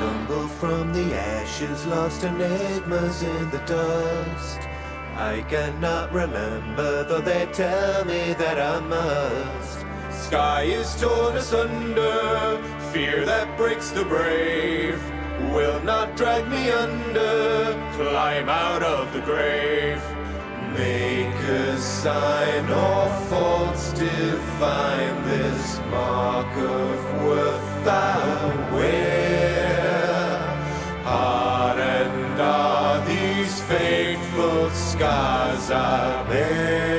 marble from the ashes, lost enigmas in the dust. I cannot remember, though they tell me that I must. Sky is torn asunder, fear that breaks the brave will not drag me under, climb out of the grave. Make a sign or faults divine, this mark of worth I bear.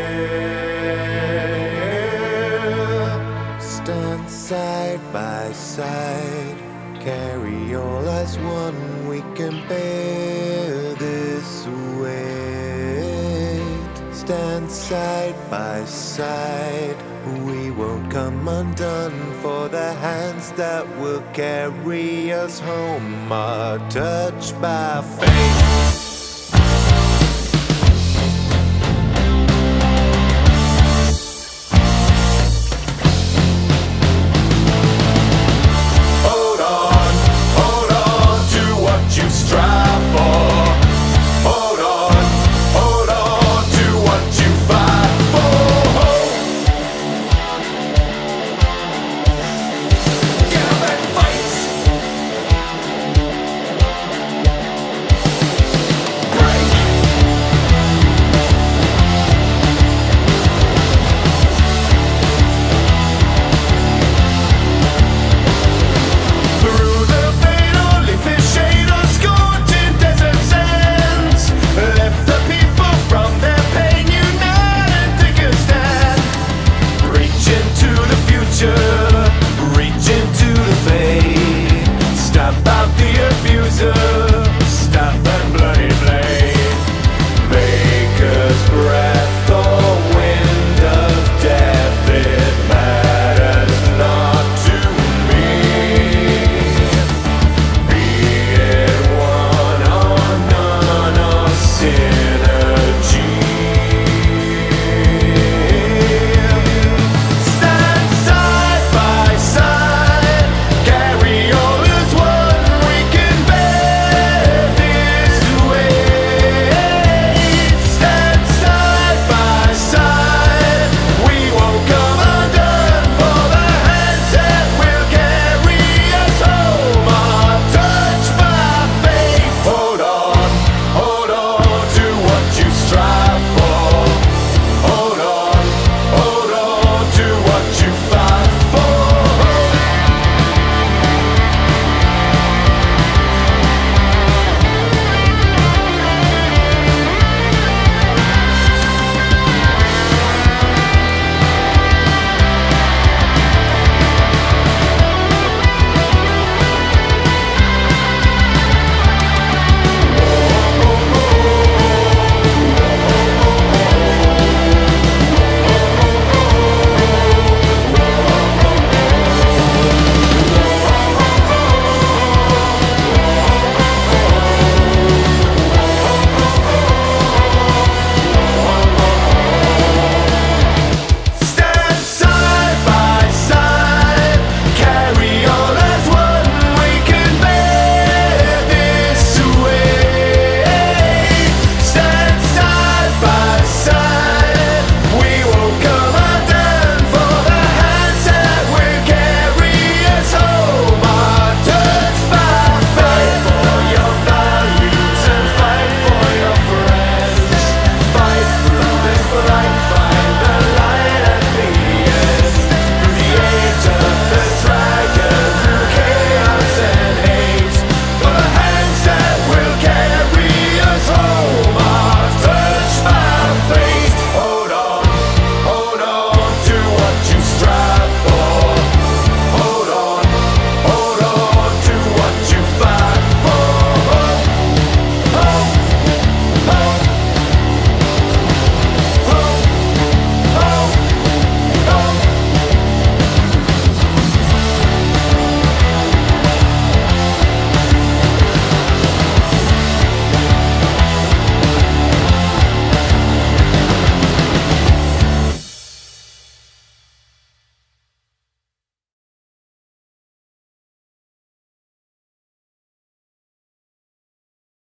Stand side by side, carry all as one, we can bear this weight. Stand side by side, we won't come undone, for the hands that will carry us home are touched by fate.